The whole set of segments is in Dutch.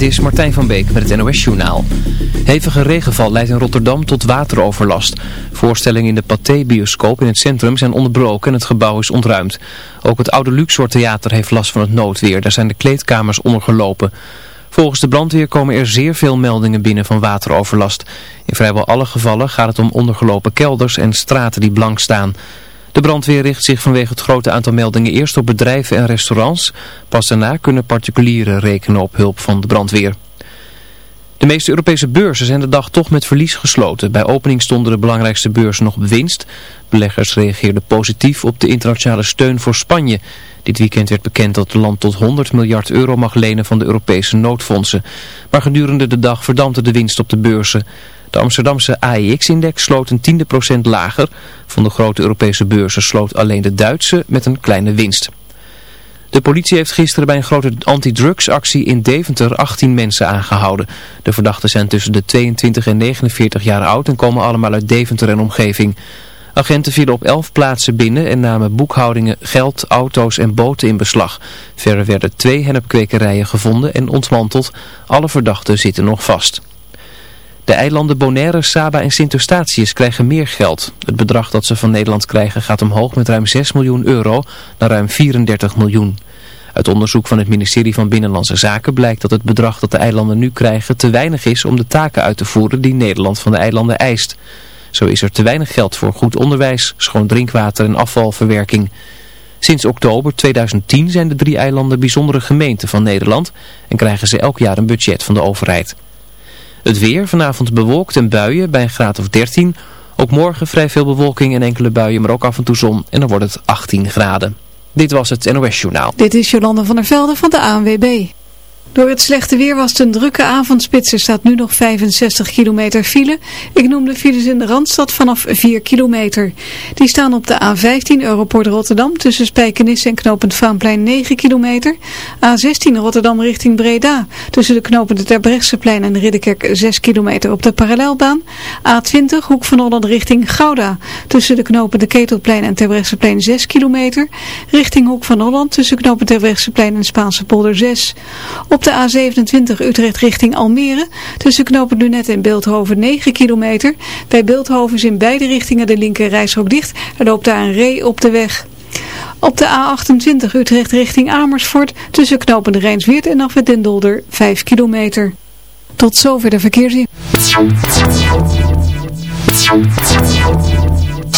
Dit is Martijn van Beek met het NOS-journaal. Hevige regenval leidt in Rotterdam tot wateroverlast. Voorstellingen in de Pathé-bioscoop in het centrum zijn onderbroken en het gebouw is ontruimd. Ook het oude Luxor Theater heeft last van het noodweer. Daar zijn de kleedkamers ondergelopen. Volgens de brandweer komen er zeer veel meldingen binnen van wateroverlast. In vrijwel alle gevallen gaat het om ondergelopen kelders en straten die blank staan. De brandweer richt zich vanwege het grote aantal meldingen eerst op bedrijven en restaurants. Pas daarna kunnen particulieren rekenen op hulp van de brandweer. De meeste Europese beurzen zijn de dag toch met verlies gesloten. Bij opening stonden de belangrijkste beurzen nog op winst. Beleggers reageerden positief op de internationale steun voor Spanje. Dit weekend werd bekend dat het land tot 100 miljard euro mag lenen van de Europese noodfondsen. Maar gedurende de dag verdampte de winst op de beurzen. De Amsterdamse AEX-index sloot een tiende procent lager. Van de grote Europese beurzen sloot alleen de Duitse met een kleine winst. De politie heeft gisteren bij een grote antidrugsactie in Deventer 18 mensen aangehouden. De verdachten zijn tussen de 22 en 49 jaar oud en komen allemaal uit Deventer en omgeving. Agenten vielen op 11 plaatsen binnen en namen boekhoudingen, geld, auto's en boten in beslag. Verder werden twee hennepkwekerijen gevonden en ontmanteld. Alle verdachten zitten nog vast. De eilanden Bonaire, Saba en Sint Eustatius krijgen meer geld. Het bedrag dat ze van Nederland krijgen gaat omhoog met ruim 6 miljoen euro naar ruim 34 miljoen. Uit onderzoek van het ministerie van Binnenlandse Zaken blijkt dat het bedrag dat de eilanden nu krijgen te weinig is om de taken uit te voeren die Nederland van de eilanden eist. Zo is er te weinig geld voor goed onderwijs, schoon drinkwater en afvalverwerking. Sinds oktober 2010 zijn de drie eilanden bijzondere gemeenten van Nederland en krijgen ze elk jaar een budget van de overheid. Het weer, vanavond bewolkt en buien bij een graad of 13. Ook morgen vrij veel bewolking en enkele buien, maar ook af en toe zon. En dan wordt het 18 graden. Dit was het NOS Journaal. Dit is Jolanda van der Velde van de ANWB. Door het slechte weer was het een drukke avondspits. Er staat nu nog 65 kilometer file. Ik noem de files in de Randstad vanaf 4 kilometer. Die staan op de A15 Europort Rotterdam tussen Spijkenisse en knooppunt Vaanplein 9 kilometer. A16 Rotterdam richting Breda tussen de knooppunt Terbrechtseplein en Ridderkerk 6 kilometer op de parallelbaan. A20 Hoek van Holland richting Gouda tussen de knooppunt de Ketelplein en Terbrechtseplein 6 kilometer. Richting Hoek van Holland tussen knooppunt Terbrechtseplein en Spaanse polder 6. Op op de A27 Utrecht richting Almere tussen knopen Lunet en Beeldhoven 9 kilometer. Bij Beeldhoven is in beide richtingen de linker reishok dicht. Er loopt daar een ree op de weg. Op de A28 Utrecht richting Amersfoort tussen knopen Rijnsweert en Afwet den Dolder 5 kilometer. Tot zover de verkeersin.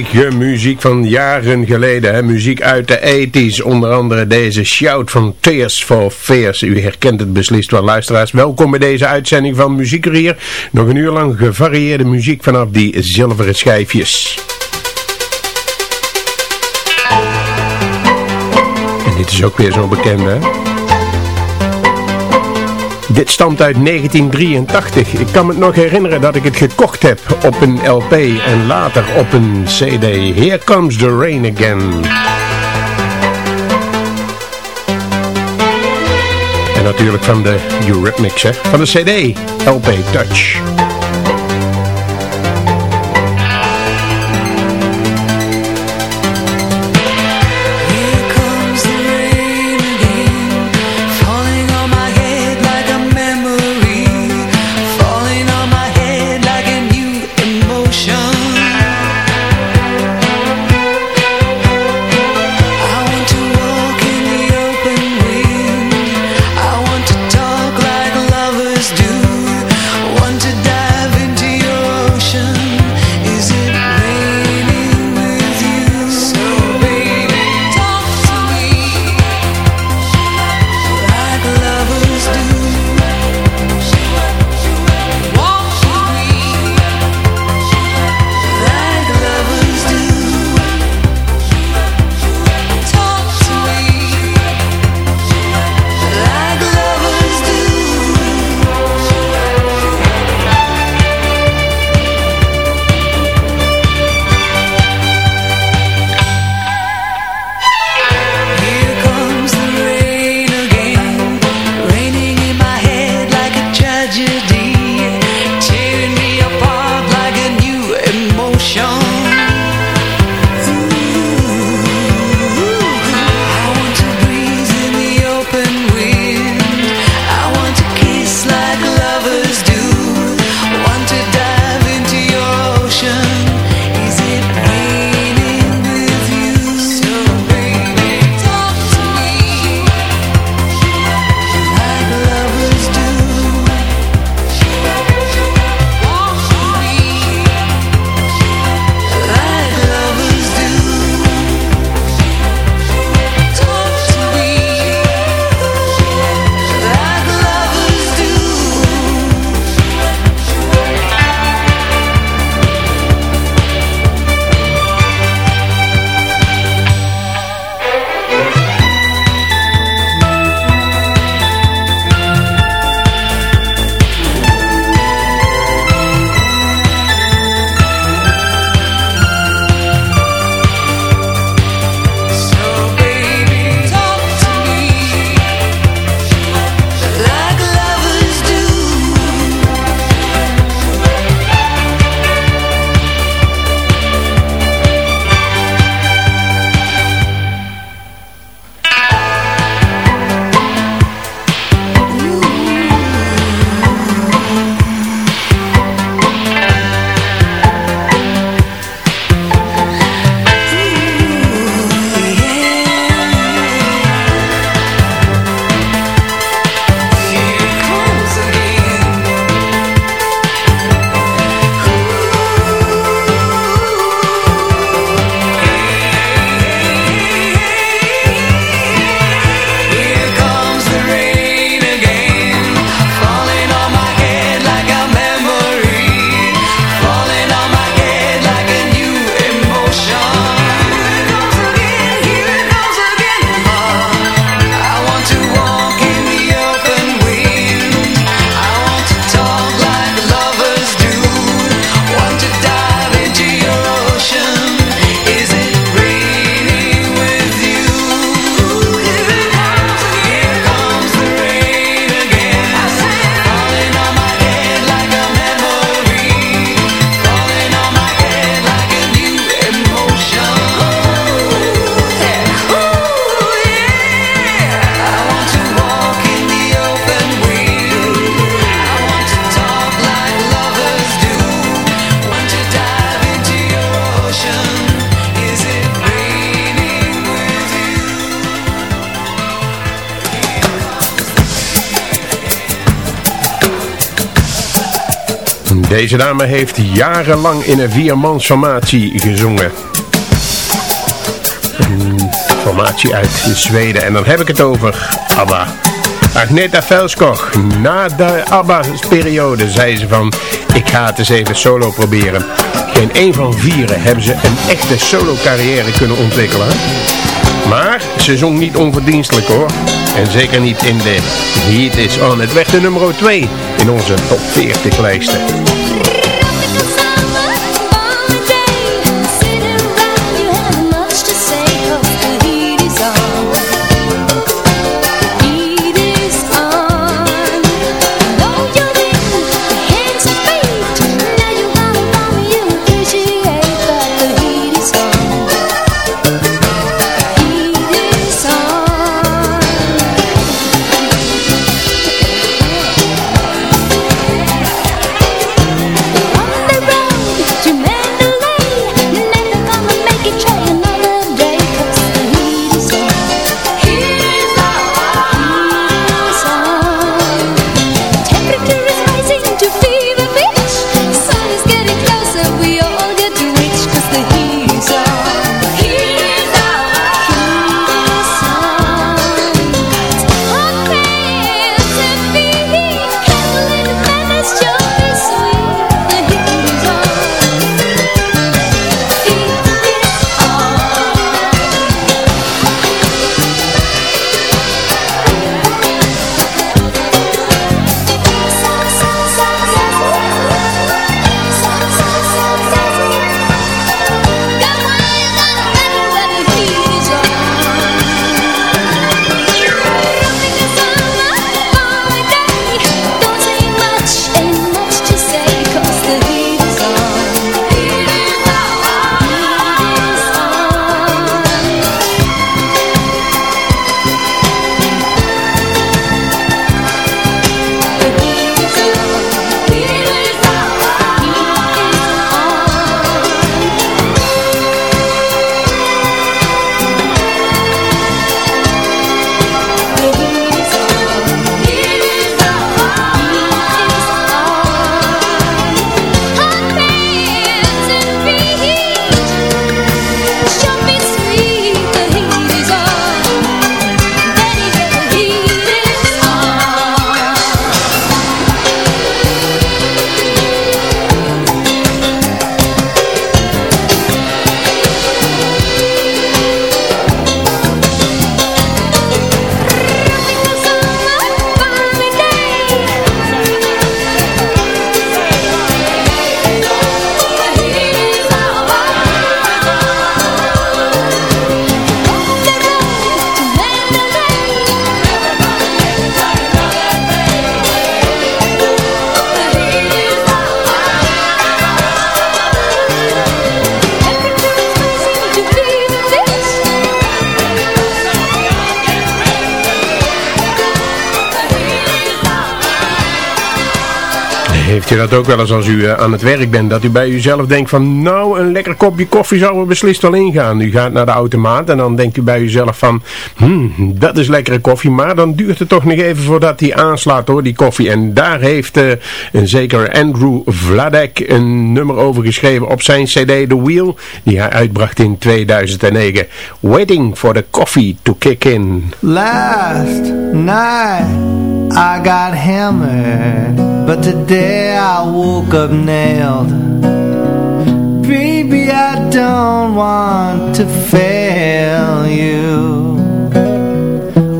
Prachtige muziek van jaren geleden, hè? muziek uit de 80s, onder andere deze Shout van Tears for Fears. U herkent het beslist wel, luisteraars. Welkom bij deze uitzending van Muziekerier. Nog een uur lang gevarieerde muziek vanaf die zilveren schijfjes. En dit is ook weer zo bekend, hè? Dit stamt uit 1983. Ik kan me nog herinneren dat ik het gekocht heb op een LP en later op een CD. Here Comes the Rain Again. En natuurlijk van de Eurythmics, hè? Van de CD, LP Touch. Deze dame heeft jarenlang in een viermansformatie gezongen. Formatie uit Zweden. En dan heb ik het over ABBA. Agneta Velskog, na de ABBA-periode zei ze van... Ik ga het eens even solo proberen. Geen een van vieren hebben ze een echte solo-carrière kunnen ontwikkelen. Maar ze zong niet onverdienstelijk hoor. En zeker niet in de Heat is On. Het werd de nummer 2 in onze top 40 lijsten. Je dat ook wel eens als u eh, aan het werk bent? Dat u bij uzelf denkt van, nou, een lekker kopje koffie zou er beslist wel ingaan. U gaat naar de automaat en dan denkt u bij uzelf van, hmm, dat is lekkere koffie. Maar dan duurt het toch nog even voordat die aanslaat hoor, die koffie. En daar heeft uh, een zeker Andrew Vladek een nummer over geschreven op zijn cd The Wheel. Die hij uitbracht in 2009. Waiting for the coffee to kick in. Last night I got hammered But today I woke up nailed. Baby, I don't want to fail you.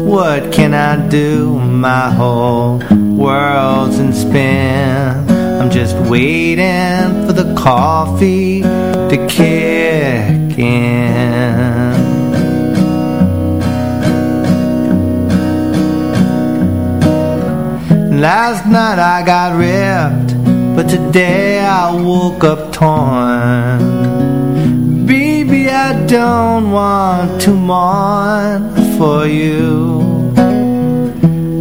What can I do? My whole world's in spin. I'm just waiting for the coffee to kick in. Last night I got ripped But today I woke up torn. Baby, I don't want to mourn for you.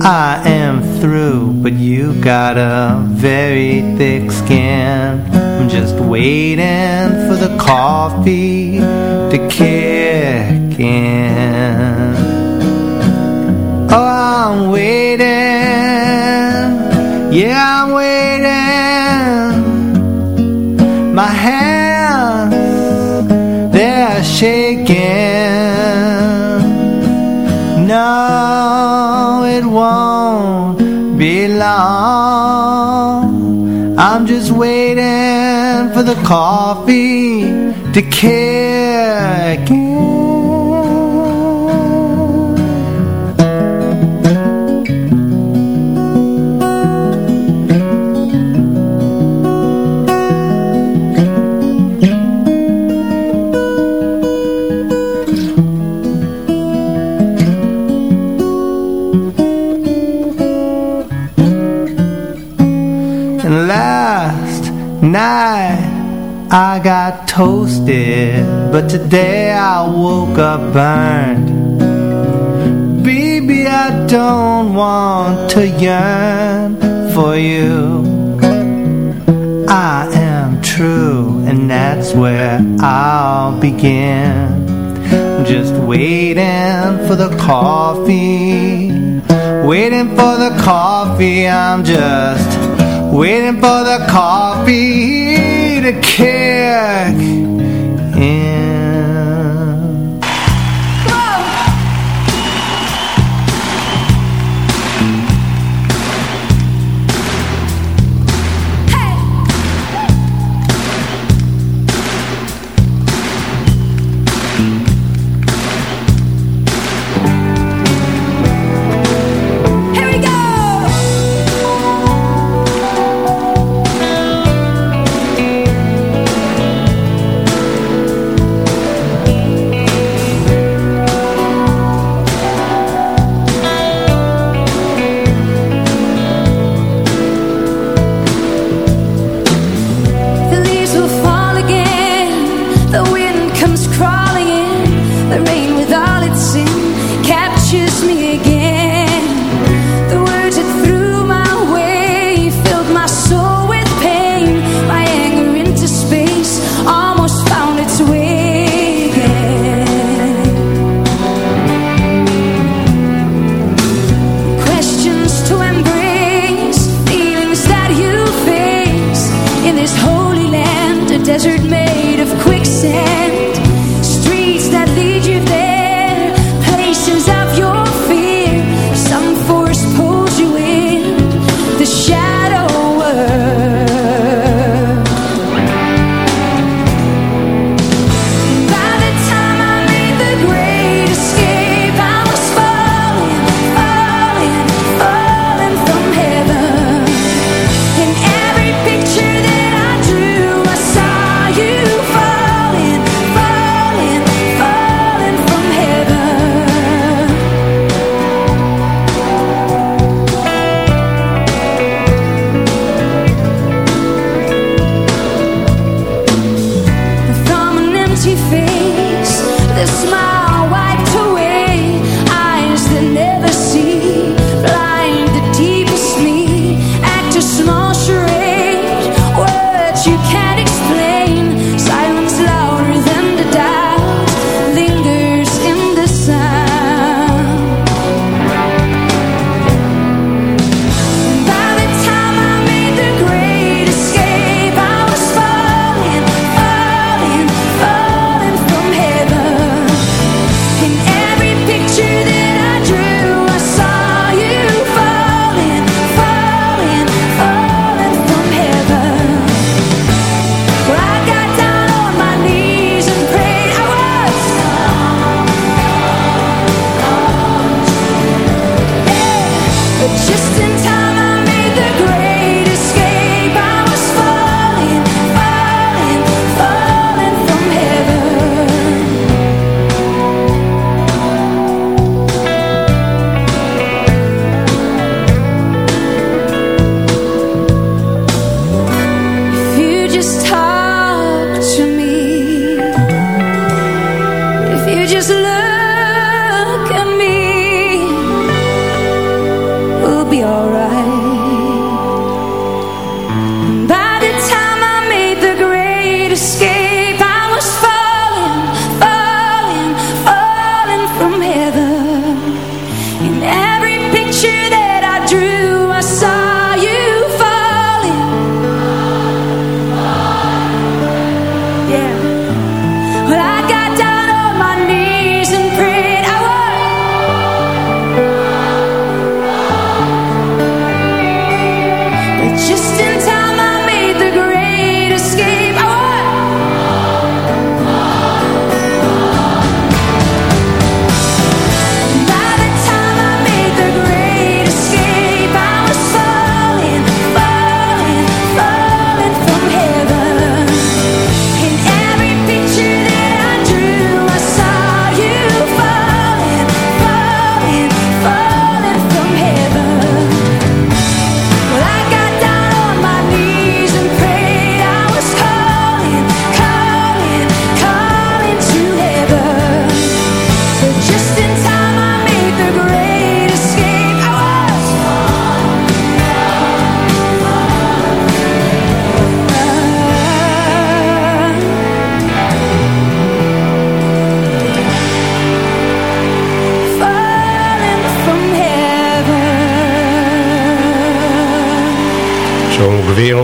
I am through, but you got a very thick skin. I'm just waiting for the coffee to kick in. Oh, I'm waiting. Yeah, I'm waiting My hands, they're shaking. No, it won't be long. I'm just waiting for the coffee to kick in I got toasted But today I woke up burned. Baby, I don't want to yearn for you. I am true and that's where I'll begin. Just waiting for the coffee. Waiting for the coffee I'm just Waiting for the coffee to kick in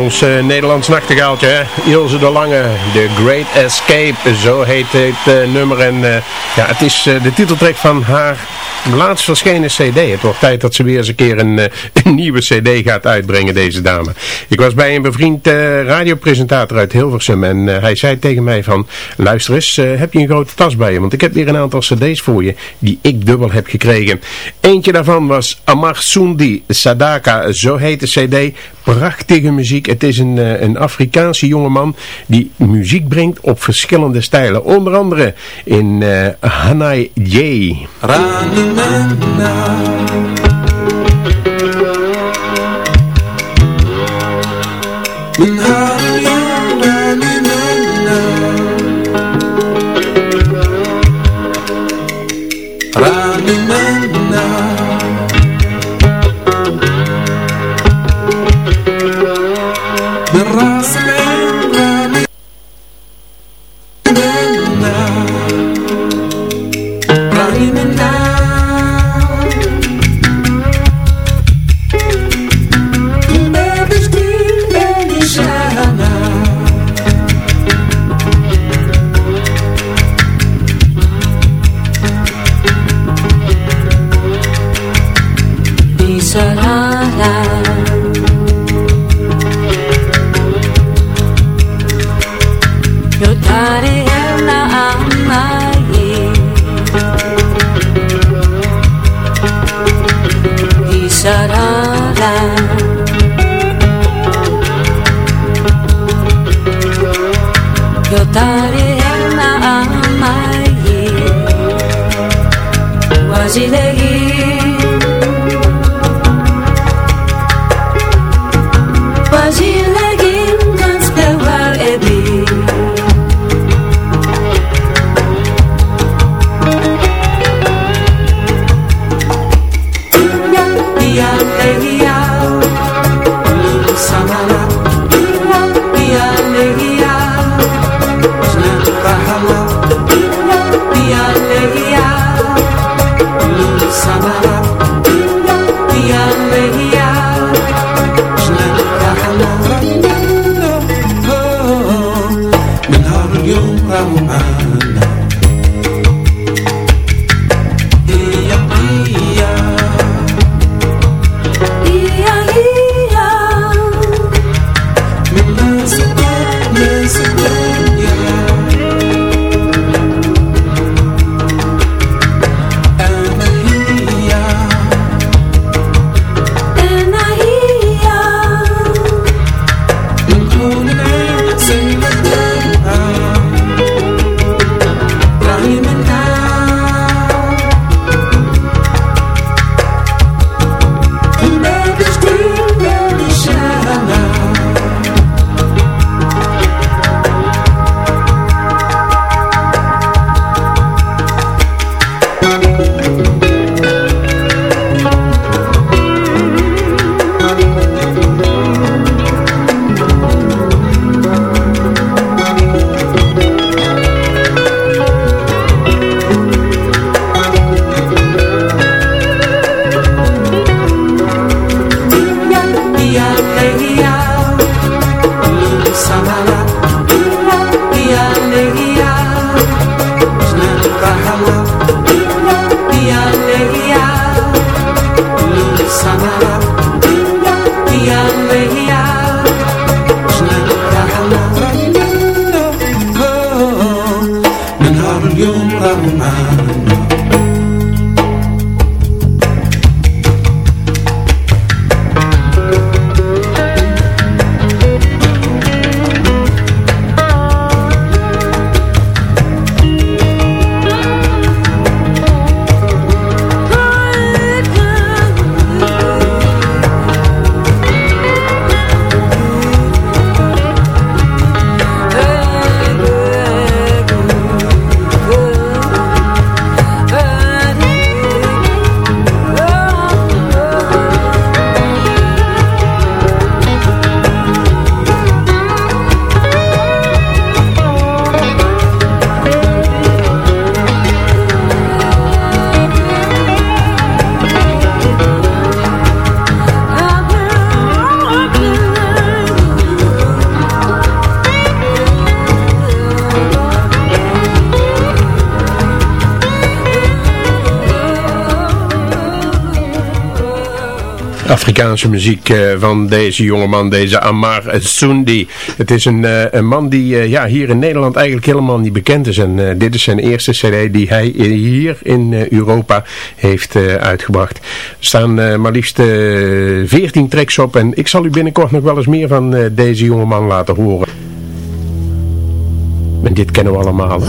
ons uh, Nederlands nachtegaaltje, hè? Ilse de Lange, The Great Escape, zo heet het uh, nummer. En uh, ja, het is de titeltrack van haar laatst verschenen cd. Het wordt tijd dat ze weer eens een keer een, een nieuwe cd gaat uitbrengen, deze dame. Ik was bij een bevriend radiopresentator uit Hilversum en hij zei tegen mij van, luister eens, heb je een grote tas bij je? Want ik heb weer een aantal cd's voor je die ik dubbel heb gekregen. Eentje daarvan was Amar Sundi Sadaka, zo heet de cd prachtige muziek. Het is een, eh, een Afrikaanse jongeman die muziek brengt op verschillende stijlen. Onder andere in Hanai J. Mijn Afrikaanse muziek uh, van deze jongeman, deze Amar Sundi. Het is een, uh, een man die uh, ja, hier in Nederland eigenlijk helemaal niet bekend is. En dit is zijn eerste cd die hij hier in Europa heeft uitgebracht. Er staan maar liefst 14 tracks op en ik zal u binnenkort nog wel eens meer van deze jongeman laten horen. En dit kennen we allemaal.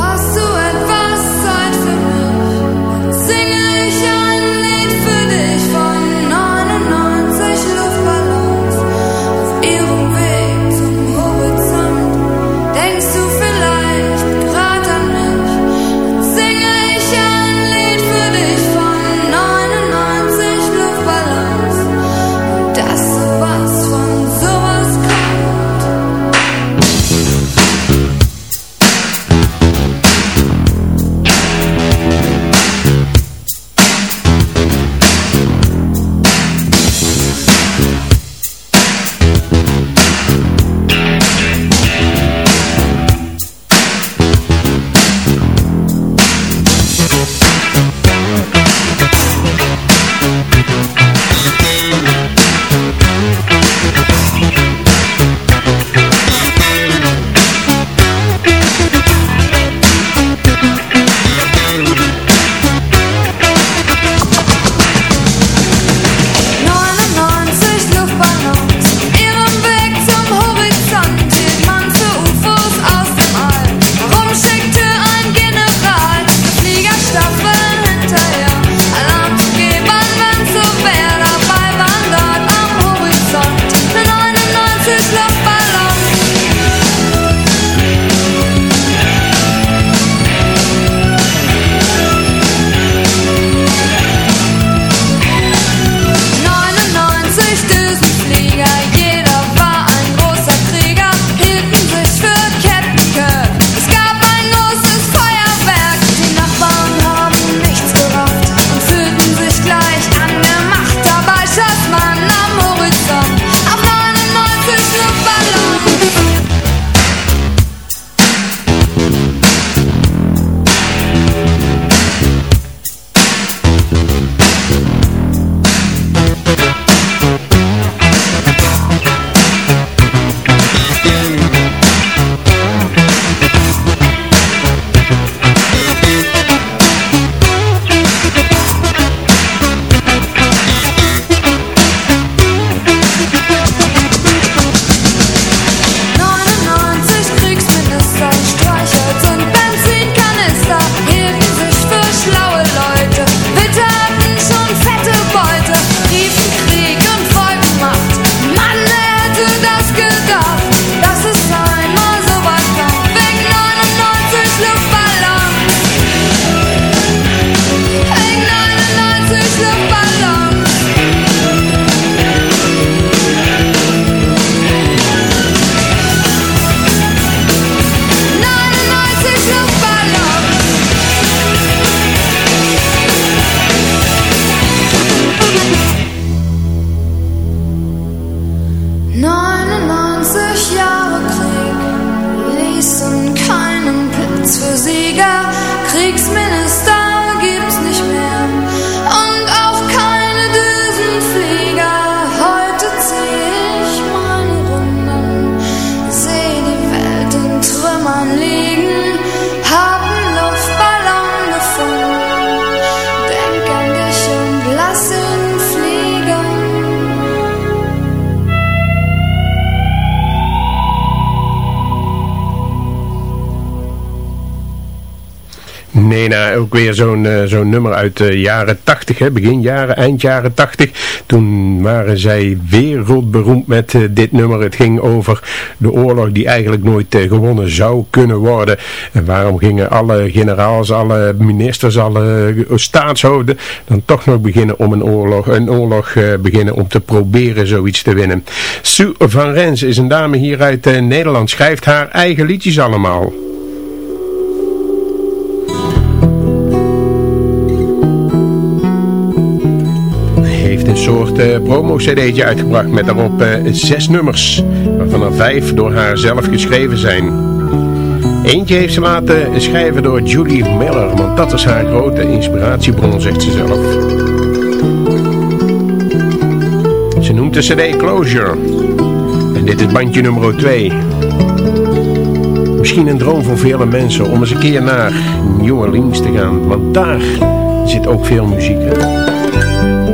99 Jahre Krieg, ließen keinen Platz für Sieger, Kriegsmittel. Ook weer zo'n uh, zo'n nummer uit de jaren 80, hè, begin jaren, eind jaren 80. Toen waren zij wereldberoemd met uh, dit nummer. Het ging over de oorlog die eigenlijk nooit uh, gewonnen zou kunnen worden. En waarom gingen alle generaals, alle ministers, alle staatshoofden dan toch nog beginnen om een oorlog, een oorlog beginnen om te proberen zoiets te winnen. Sue van Rens is een dame hier uit Nederland, schrijft haar eigen liedjes allemaal. Soort uh, promo-cd'tje uitgebracht met daarop uh, zes nummers, waarvan er vijf door haar zelf geschreven zijn. Eentje heeft ze laten schrijven door Julie Miller, want dat is haar grote inspiratiebron, zegt ze zelf. noemt de cd Closure. En dit is bandje nummer 2. Misschien een droom voor vele mensen om eens een keer naar New Orleans te gaan. Want daar zit ook veel muziek in.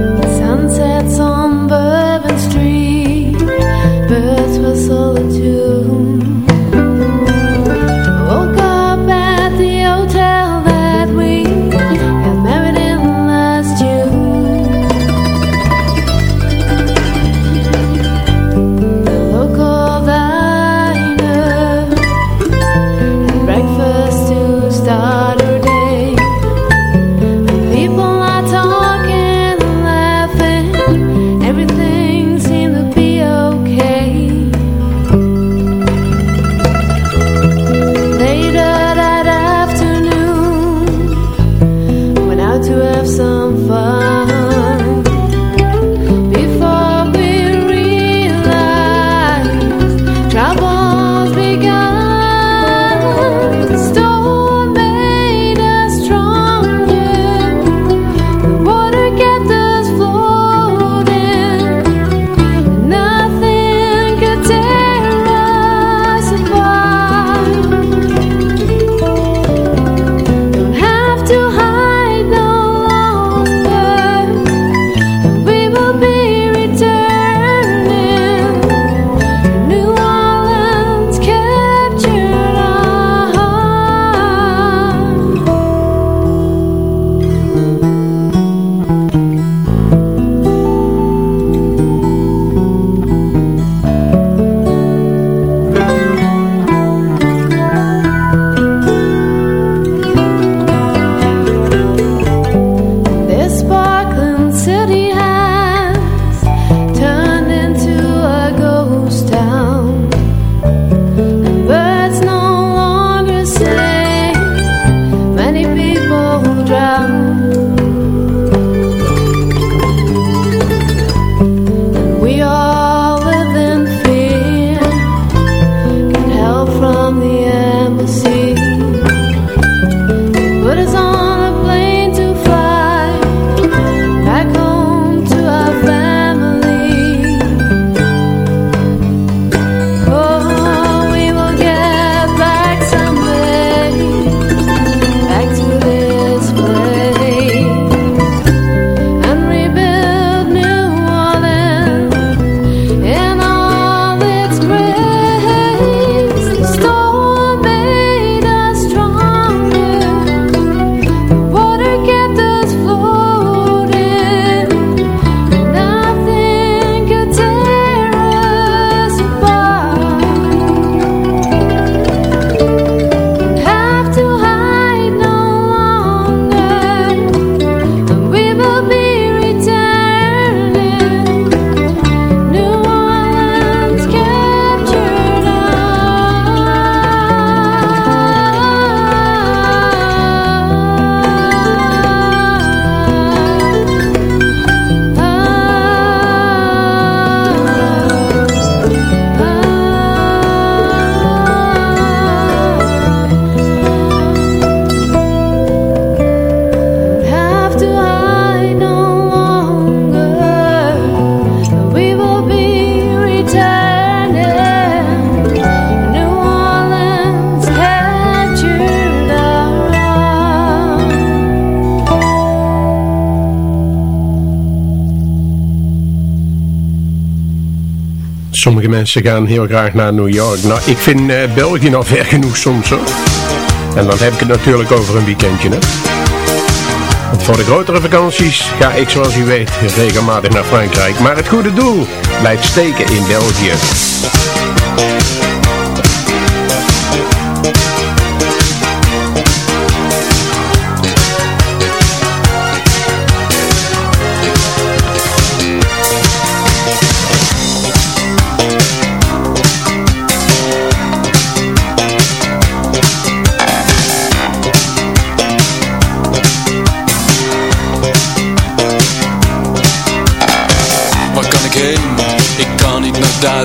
Mensen gaan heel graag naar New York. Nou, ik vind uh, België nog ver genoeg soms hoor. En dan heb ik het natuurlijk over een weekendje hè. Want voor de grotere vakanties ga ik zoals u weet regelmatig naar Frankrijk. Maar het goede doel blijft steken in België.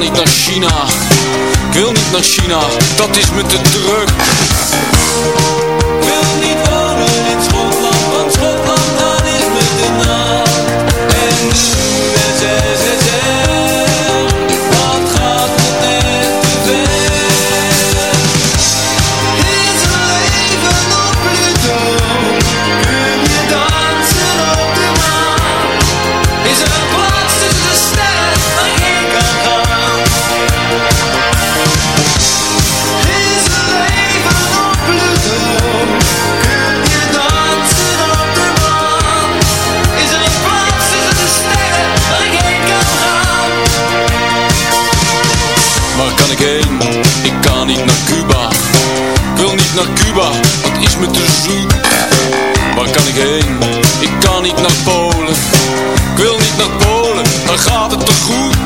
niet naar China. Ik wil niet naar China, dat is me te druk. niet naar Cuba, wat is me te zoet. Waar kan ik heen? Ik kan niet naar Polen. Ik wil niet naar Polen, dan gaat het te goed.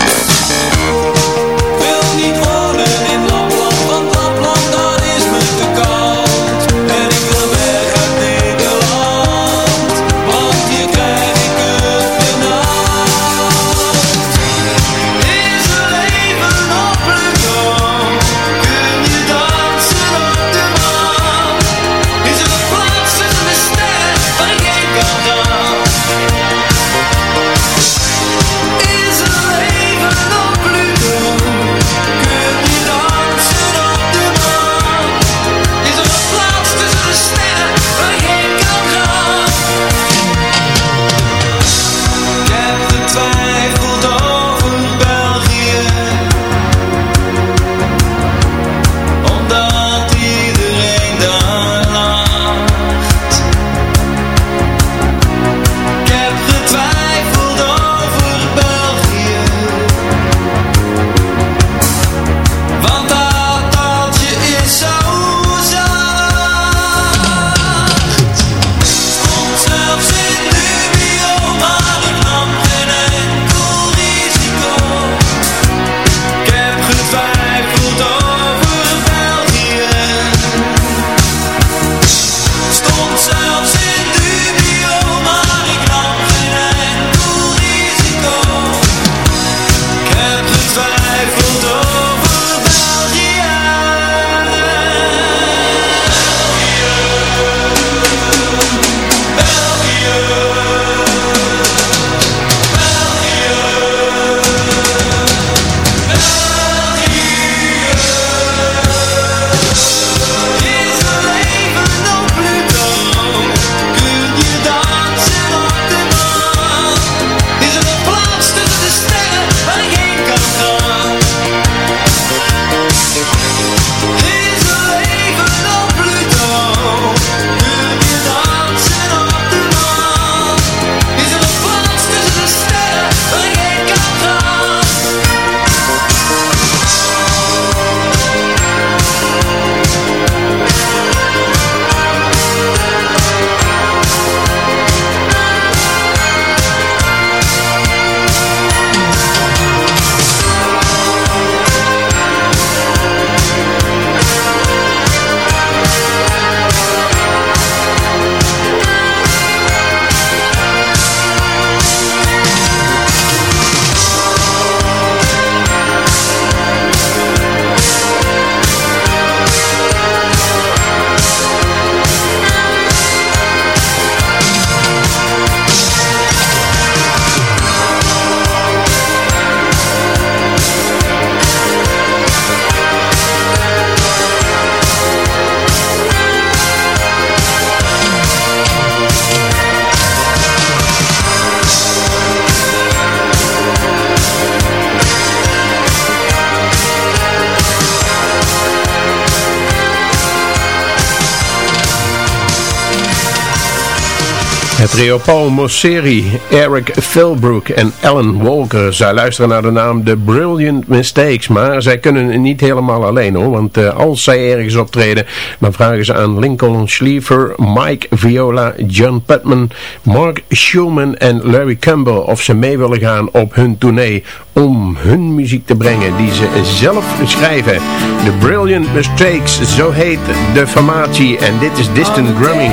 Leopold Mosseri, Eric Philbrook en Alan Walker. Zij luisteren naar de naam The Brilliant Mistakes, maar zij kunnen niet helemaal alleen hoor. Want eh, als zij ergens optreden, dan vragen ze aan Lincoln Schliefer, Mike Viola, John Putman, Mark Schumann en Larry Campbell of ze mee willen gaan op hun tournee om hun muziek te brengen die ze zelf schrijven. The Brilliant Mistakes, zo heet de formatie en dit is Distant Drumming.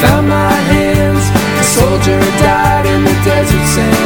Found my hands, a soldier died in the desert sand.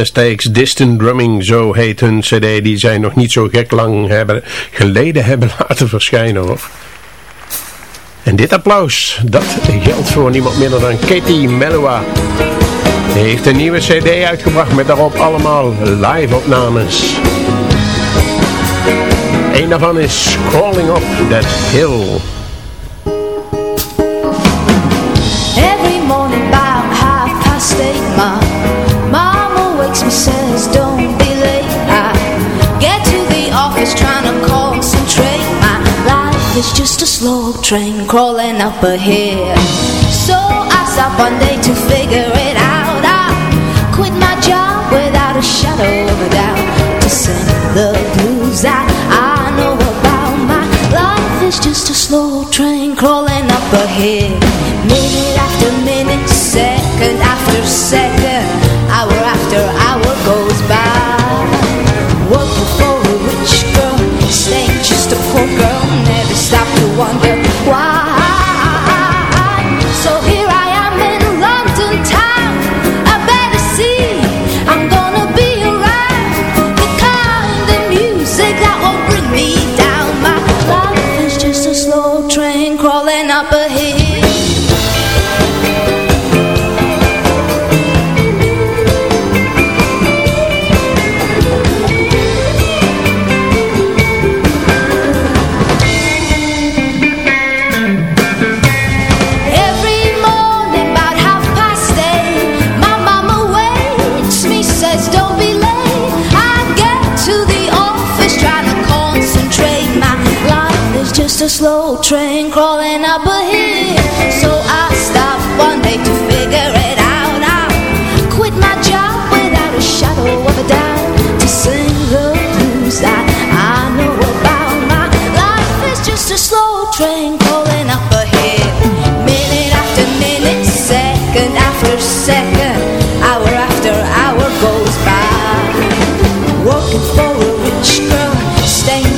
Mistakes, Distant Drumming, zo heet hun cd. Die zij nog niet zo gek lang hebben, geleden hebben laten verschijnen hoor. En dit applaus, dat geldt voor niemand minder dan Katie Melua. Hij heeft een nieuwe cd uitgebracht met daarop allemaal live opnames. Een daarvan is Crawling Up That Hill. Train crawling up a hill. So I stop one day to figure it out. I quit my job without a shadow of a doubt to sing the blues that I know about. My life is just a slow train crawling up a hill. Minute after minute, second after second, hour after hour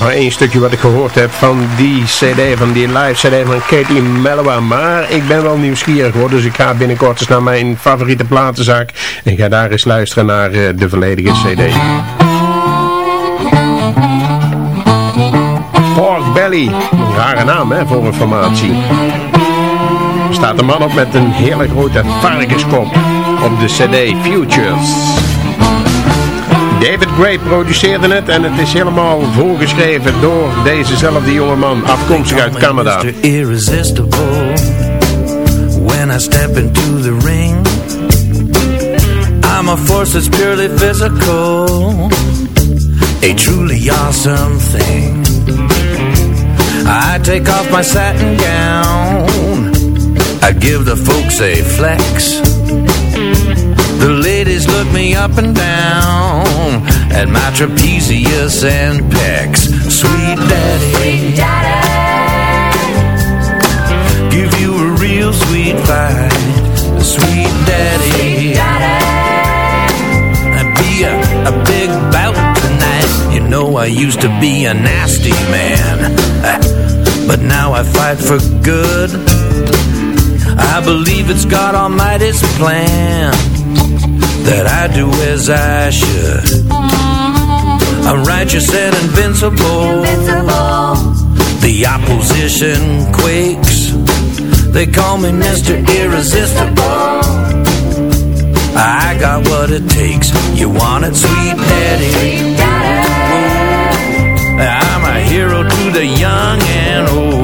maar één stukje wat ik gehoord heb van die cd, van die live cd van Katie Mellowa. Maar ik ben wel nieuwsgierig hoor, dus ik ga binnenkort eens naar mijn favoriete platenzaak. En ga daar eens luisteren naar eh, de volledige cd. Pork Belly, rare naam hè, voor een formatie. Er staat een man op met een hele grote varkenskop op de cd Futures. David Gray produceerde het en het is helemaal voorgeschreven door dezezelfde jongeman, afkomstig uit Canada. Irresistible When I step into the ring I'm a force that's purely physical A truly awesome thing I take off my satin gown I give the folks a flex The ladies look me up and down At my trapezius and pecs. Sweet daddy. Give you a real sweet fight Sweet daddy. I'd be a, a big bout tonight. You know I used to be a nasty man. Uh, but now I fight for good. I believe it's God Almighty's plan That I do as I should. I'm righteous and invincible. The opposition quakes. They call me Mr. Irresistible. I got what it takes. You want it, sweet daddy. I'm a hero to the young and old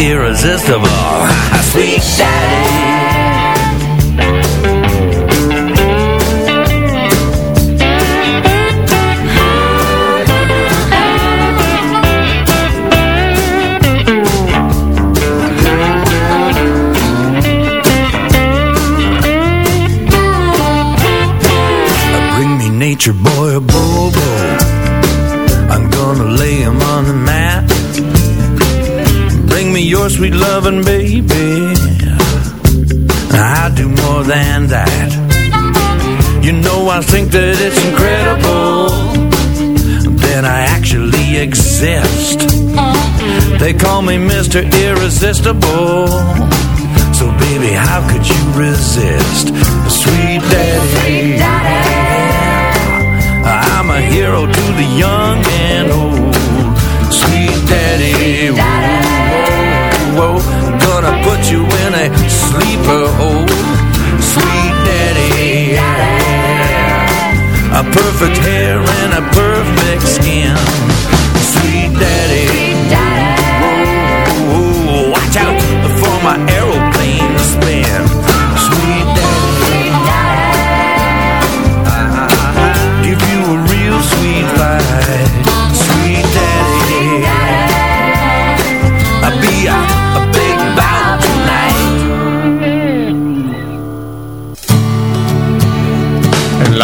irresistible. A sweet daddy. Sweet loving baby. I'll do more than that. You know I think that it's incredible That I actually exist. They call me Mr. Irresistible. So baby how could you resist? Sweet daddy. I'm a hero to the young and old. Sweet daddy. Whoa, whoa, Gonna put you in a sleeper hole. Sweet daddy. A perfect hair and a perfect skin. Sweet daddy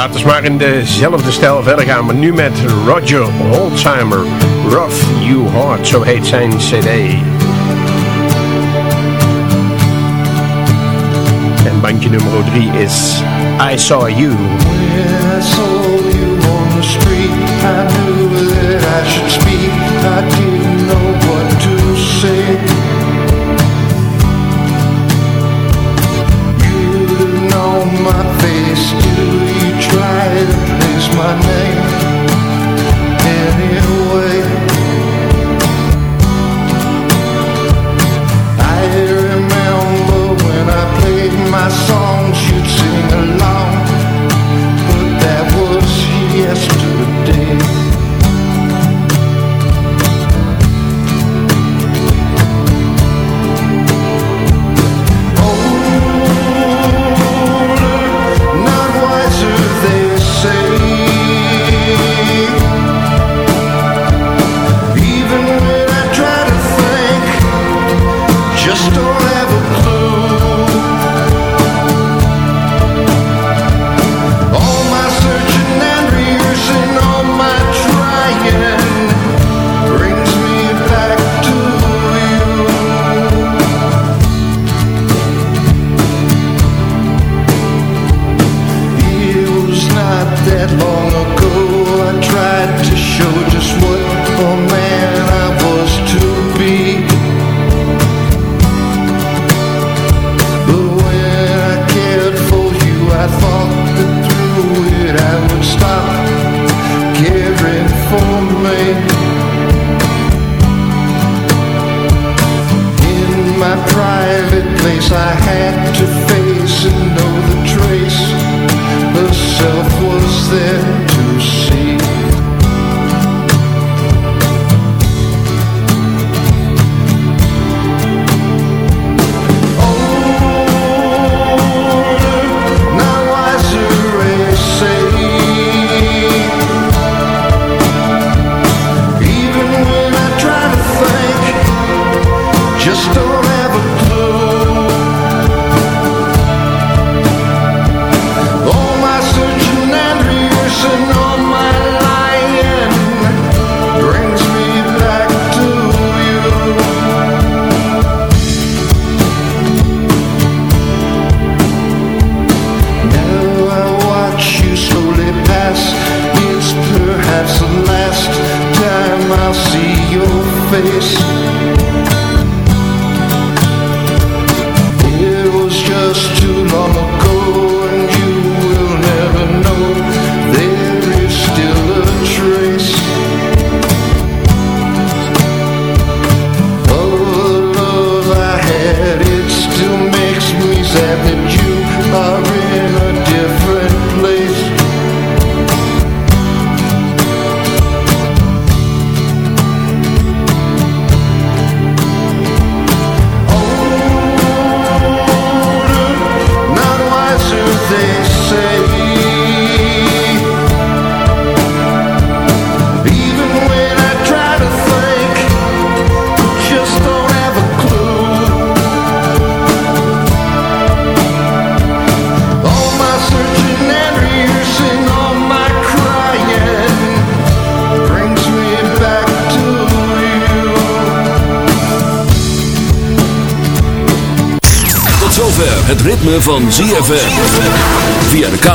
laten we maar in dezelfde stijl verder gaan, maar nu met Roger Holzheimer. Rough You Heart, zo heet zijn cd. En bandje nummer 3 is I Saw You. I saw you on the street, I knew that I should speak.